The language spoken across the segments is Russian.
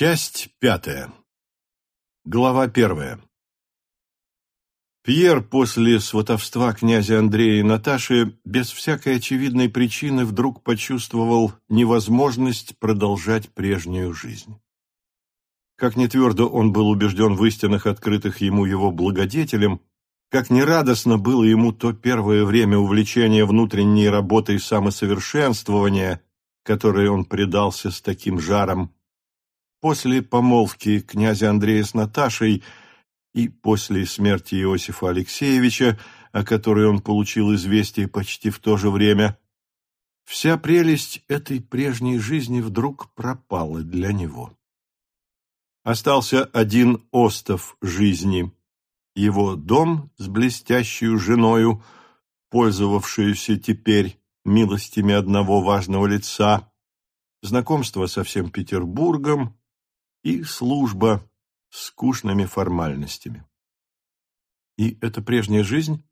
Часть пятая. Глава первая. Пьер после сватовства князя Андрея и Наташи без всякой очевидной причины вдруг почувствовал невозможность продолжать прежнюю жизнь. Как не твердо он был убежден в истинах, открытых ему его благодетелем, как нерадостно было ему то первое время увлечения внутренней работой самосовершенствования, которой он предался с таким жаром, После помолвки князя Андрея с Наташей и после смерти Иосифа Алексеевича, о которой он получил известие почти в то же время, вся прелесть этой прежней жизни вдруг пропала для него. Остался один остов жизни, его дом с блестящей женою, пользовавшуюся теперь милостями одного важного лица, знакомство со всем Петербургом, и служба скучными формальностями. И эта прежняя жизнь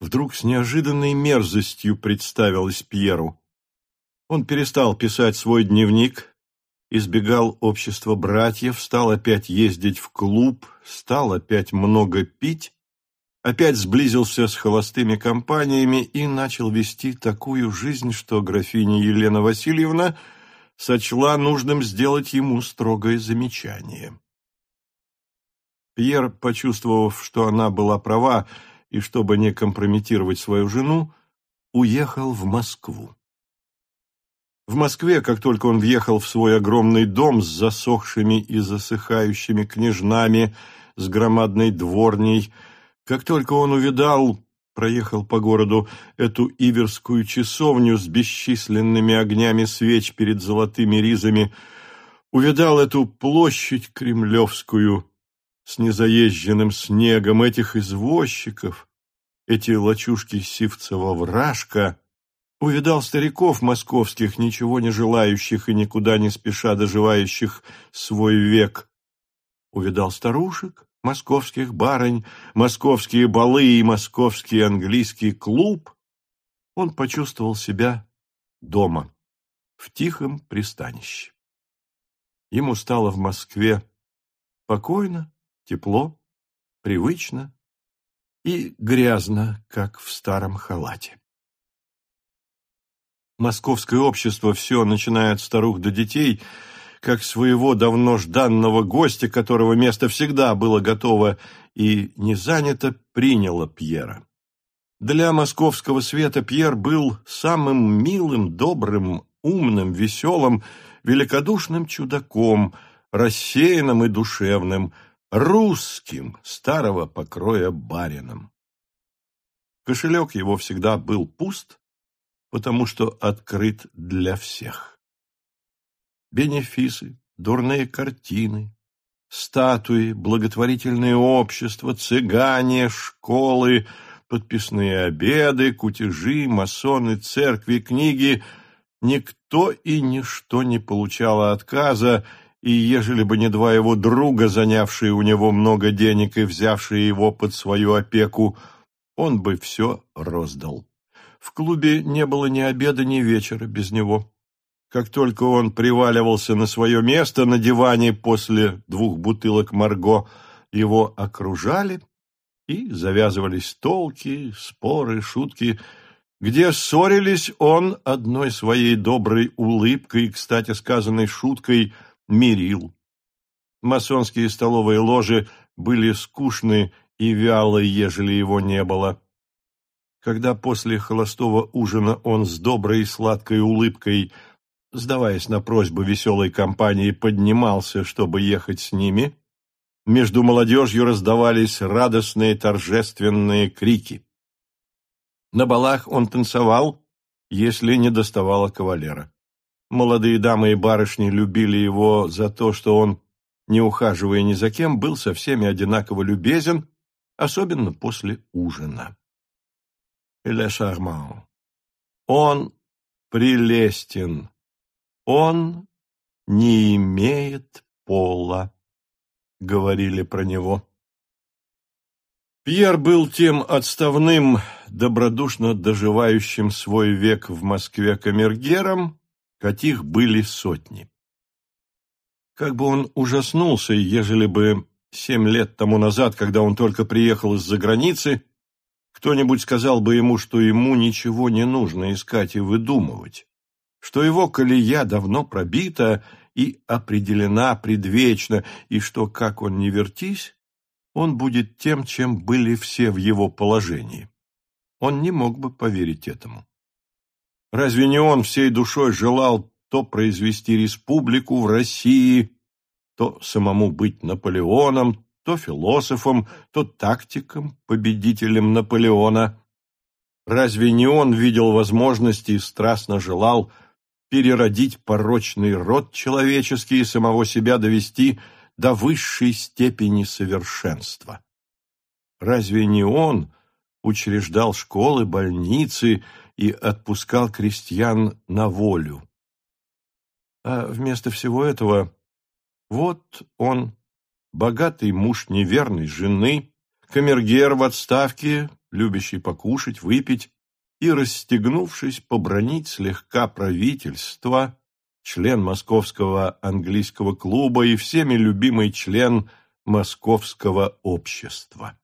вдруг с неожиданной мерзостью представилась Пьеру. Он перестал писать свой дневник, избегал общества братьев, стал опять ездить в клуб, стал опять много пить, опять сблизился с холостыми компаниями и начал вести такую жизнь, что графиня Елена Васильевна – сочла нужным сделать ему строгое замечание. Пьер, почувствовав, что она была права, и чтобы не компрометировать свою жену, уехал в Москву. В Москве, как только он въехал в свой огромный дом с засохшими и засыхающими княжнами, с громадной дворней, как только он увидал проехал по городу эту иверскую часовню с бесчисленными огнями свеч перед золотыми ризами, увидал эту площадь кремлевскую с незаезженным снегом, этих извозчиков, эти лачушки Сивцева-Вражка, увидал стариков московских, ничего не желающих и никуда не спеша доживающих свой век, увидал старушек, московских барынь, московские балы и московский английский клуб, он почувствовал себя дома, в тихом пристанище. Ему стало в Москве покойно, тепло, привычно и грязно, как в старом халате. Московское общество все, начиная от старух до детей – как своего давно жданного гостя, которого место всегда было готово и не занято, приняла Пьера. Для московского света Пьер был самым милым, добрым, умным, веселым, великодушным чудаком, рассеянным и душевным, русским, старого покроя барином. Кошелек его всегда был пуст, потому что открыт для всех бенефисы, дурные картины, статуи, благотворительные общества, цыгане, школы, подписные обеды, кутежи, масоны, церкви, книги. Никто и ничто не получало отказа, и ежели бы не два его друга, занявшие у него много денег и взявшие его под свою опеку, он бы все роздал. В клубе не было ни обеда, ни вечера без него. Как только он приваливался на свое место на диване после двух бутылок Марго, его окружали и завязывались толки, споры, шутки, где ссорились он одной своей доброй улыбкой, кстати сказанной шуткой, мирил. Масонские столовые ложи были скучны и вялы, ежели его не было. Когда после холостого ужина он с доброй и сладкой улыбкой – сдаваясь на просьбу веселой компании, поднимался, чтобы ехать с ними, между молодежью раздавались радостные торжественные крики. На балах он танцевал, если не доставало кавалера. Молодые дамы и барышни любили его за то, что он, не ухаживая ни за кем, был со всеми одинаково любезен, особенно после ужина. Ле Шарман. Он прелестен, он не имеет пола, говорили про него. Пьер был тем отставным, добродушно доживающим свой век в Москве камергером, каких были сотни. Как бы он ужаснулся, ежели бы семь лет тому назад, когда он только приехал из-за границы, кто-нибудь сказал бы ему, что ему ничего не нужно искать и выдумывать, что его колея давно пробита и определена предвечно, и что, как он не вертись, он будет тем, чем были все в его положении. Он не мог бы поверить этому. Разве не он всей душой желал то произвести республику в России, то самому быть Наполеоном, то философом, то тактиком, победителем Наполеона. Разве не он видел возможности и страстно желал переродить порочный род человеческий и самого себя довести до высшей степени совершенства? Разве не он учреждал школы, больницы и отпускал крестьян на волю? А вместо всего этого вот он, богатый муж неверной жены, камергер в отставке, любящий покушать, выпить и, расстегнувшись, побронить слегка правительство, член Московского английского клуба и всеми любимый член Московского общества.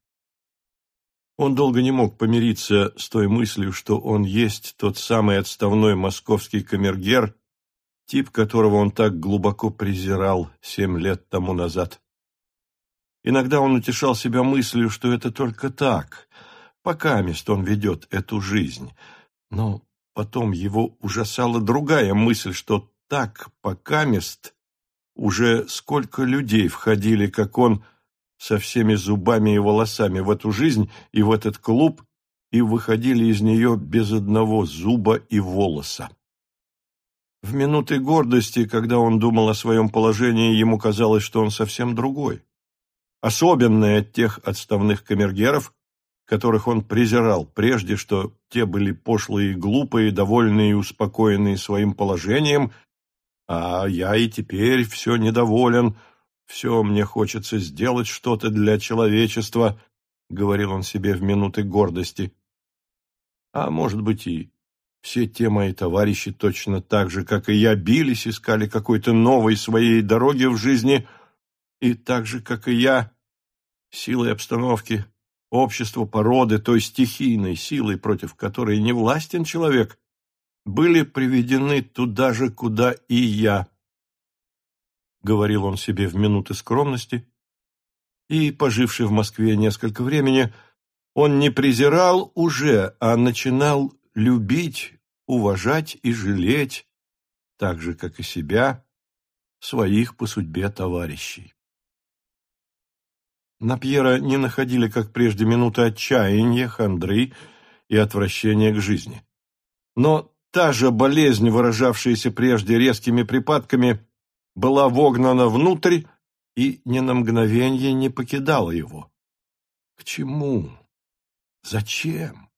Он долго не мог помириться с той мыслью, что он есть тот самый отставной московский камергер, тип которого он так глубоко презирал семь лет тому назад. Иногда он утешал себя мыслью, что это только так, пока мест он ведет эту жизнь. Но потом его ужасала другая мысль, что так, пока мест, уже сколько людей входили, как он, со всеми зубами и волосами в эту жизнь и в этот клуб, и выходили из нее без одного зуба и волоса. В минуты гордости, когда он думал о своем положении, ему казалось, что он совсем другой. Особенный от тех отставных камергеров, которых он презирал прежде, что те были пошлые глупые, довольные и успокоенные своим положением, а я и теперь все недоволен, все мне хочется сделать что-то для человечества, — говорил он себе в минуты гордости. А может быть и все те мои товарищи точно так же, как и я, бились, искали какой-то новой своей дороги в жизни, и так же, как и я, силой обстановки, общества породы, той стихийной силой, против которой не властен человек, были приведены туда же, куда и я, — говорил он себе в минуты скромности, и, поживший в Москве несколько времени, он не презирал уже, а начинал любить, уважать и жалеть, так же, как и себя, своих по судьбе товарищей. На Пьера не находили, как прежде, минуты отчаяния, хандры и отвращения к жизни. Но та же болезнь, выражавшаяся прежде резкими припадками, была вогнана внутрь и ни на мгновение не покидала его. К чему? Зачем?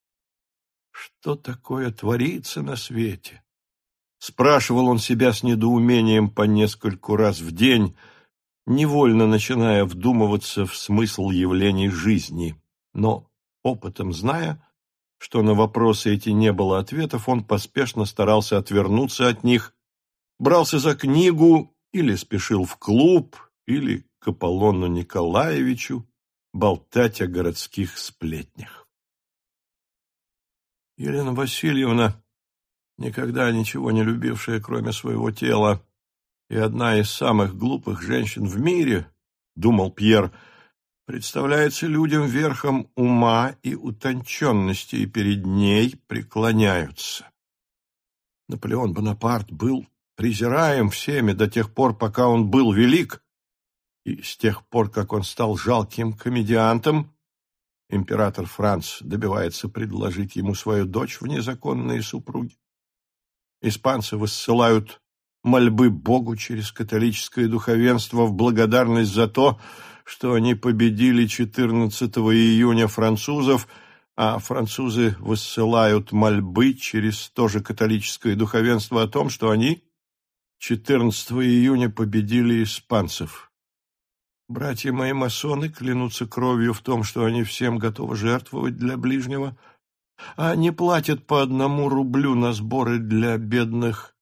Что такое творится на свете? Спрашивал он себя с недоумением по нескольку раз в день, невольно начиная вдумываться в смысл явлений жизни. Но, опытом зная, что на вопросы эти не было ответов, он поспешно старался отвернуться от них, брался за книгу или спешил в клуб, или к Аполлону Николаевичу болтать о городских сплетнях. Елена Васильевна, никогда ничего не любившая, кроме своего тела, и одна из самых глупых женщин в мире, думал Пьер, представляется людям верхом ума и утонченности, и перед ней преклоняются. Наполеон Бонапарт был презираем всеми до тех пор, пока он был велик, и с тех пор, как он стал жалким комедиантом, Император Франц добивается предложить ему свою дочь в незаконные супруги. Испанцы высылают мольбы Богу через католическое духовенство в благодарность за то, что они победили 14 июня французов, а французы высылают мольбы через то же католическое духовенство о том, что они 14 июня победили испанцев. Братья мои масоны клянутся кровью в том, что они всем готовы жертвовать для ближнего, а не платят по одному рублю на сборы для бедных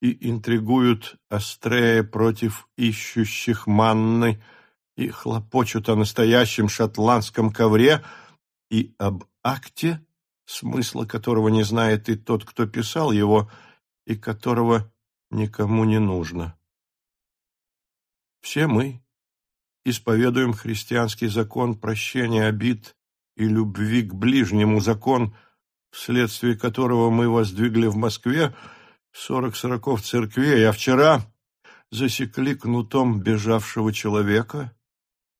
и интригуют Астрея против ищущих манны, и хлопочут о настоящем шотландском ковре, и об акте, смысла которого не знает и тот, кто писал его, и которого никому не нужно. Все мы исповедуем христианский закон прощения обид и любви к ближнему, закон, вследствие которого мы воздвигли в Москве сорок сороков церквей, а вчера засекли кнутом бежавшего человека,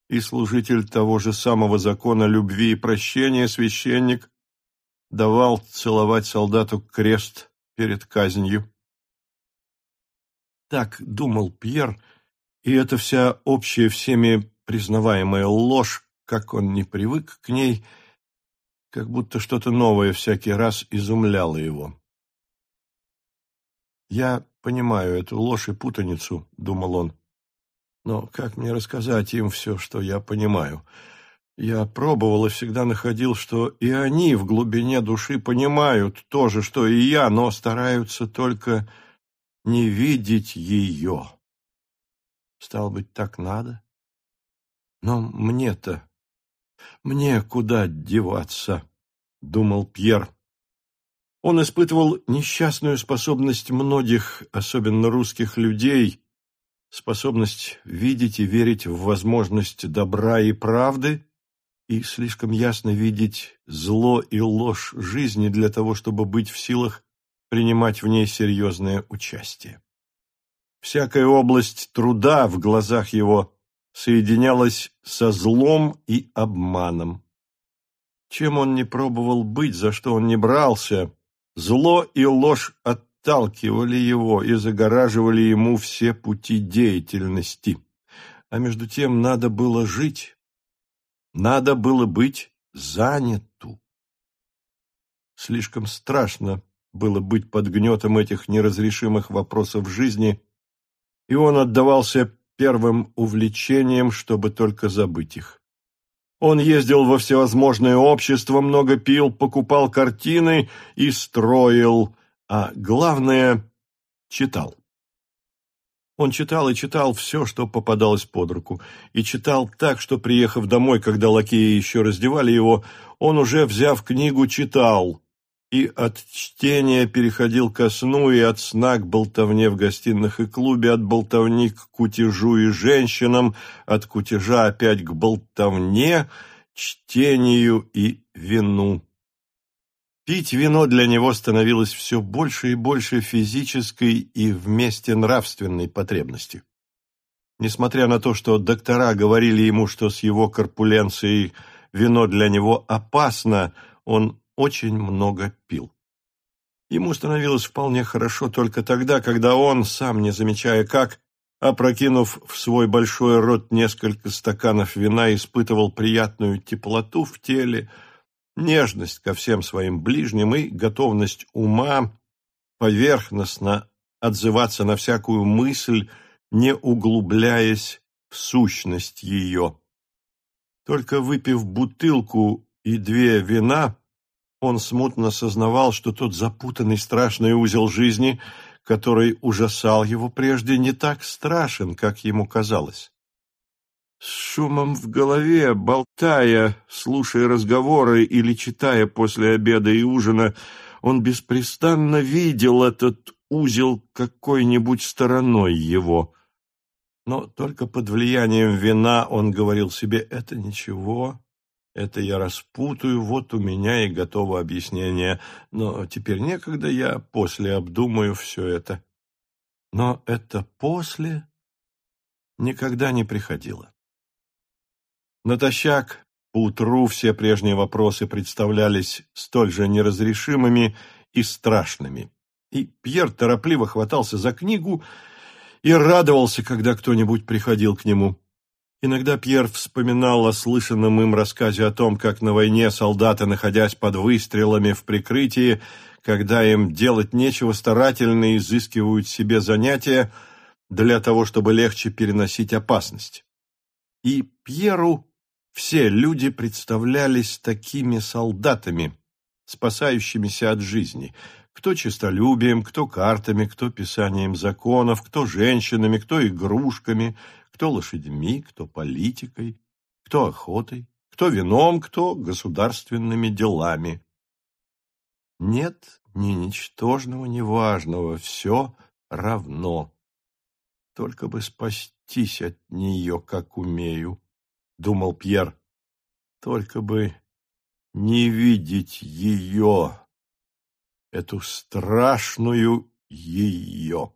и служитель того же самого закона любви и прощения, священник, давал целовать солдату крест перед казнью. Так думал Пьер, и эта вся общая всеми признаваемая ложь, как он не привык к ней, как будто что-то новое всякий раз изумляло его. «Я понимаю эту ложь и путаницу», — думал он. «Но как мне рассказать им все, что я понимаю? Я пробовал и всегда находил, что и они в глубине души понимают то же, что и я, но стараются только не видеть ее. Стал быть, так надо? Но мне-то, мне куда деваться?» — думал Пьер. Он испытывал несчастную способность многих, особенно русских людей, способность видеть и верить в возможность добра и правды и слишком ясно видеть зло и ложь жизни для того, чтобы быть в силах принимать в ней серьезное участие. Всякая область труда в глазах его соединялась со злом и обманом. Чем он не пробовал быть, за что он не брался, Зло и ложь отталкивали его и загораживали ему все пути деятельности. А между тем надо было жить, надо было быть заняту. Слишком страшно было быть под гнетом этих неразрешимых вопросов жизни, и он отдавался первым увлечениям, чтобы только забыть их. Он ездил во всевозможные общества, много пил, покупал картины и строил, а главное – читал. Он читал и читал все, что попадалось под руку, и читал так, что, приехав домой, когда лакеи еще раздевали его, он уже, взяв книгу, читал, и от чтения переходил ко сну, и от сна к болтовне в гостиных и клубе, от болтовни к кутежу и женщинам, от кутежа опять к болтовне, чтению и вину. Пить вино для него становилось все больше и больше физической и вместе нравственной потребностью. Несмотря на то, что доктора говорили ему, что с его корпуленцией вино для него опасно, он очень много пил. Ему становилось вполне хорошо только тогда, когда он, сам не замечая как, опрокинув в свой большой рот несколько стаканов вина, испытывал приятную теплоту в теле, нежность ко всем своим ближним и готовность ума поверхностно отзываться на всякую мысль, не углубляясь в сущность ее. Только выпив бутылку и две вина, он смутно сознавал, что тот запутанный страшный узел жизни, который ужасал его прежде, не так страшен, как ему казалось. С шумом в голове, болтая, слушая разговоры или читая после обеда и ужина, он беспрестанно видел этот узел какой-нибудь стороной его. Но только под влиянием вина он говорил себе «это ничего, это я распутаю, вот у меня и готово объяснение. Но теперь некогда, я после обдумаю все это. Но это после никогда не приходило. Натощак поутру все прежние вопросы представлялись столь же неразрешимыми и страшными. И Пьер торопливо хватался за книгу и радовался, когда кто-нибудь приходил к нему. Иногда Пьер вспоминал о слышанном им рассказе о том, как на войне солдаты, находясь под выстрелами в прикрытии, когда им делать нечего, старательно изыскивают себе занятия для того, чтобы легче переносить опасность. И Пьеру все люди представлялись такими солдатами, спасающимися от жизни, Кто честолюбием, кто картами, кто писанием законов, кто женщинами, кто игрушками, кто лошадьми, кто политикой, кто охотой, кто вином, кто государственными делами. Нет ни ничтожного, ни важного, все равно. Только бы спастись от нее, как умею, — думал Пьер. Только бы не видеть ее, эту страшную ее.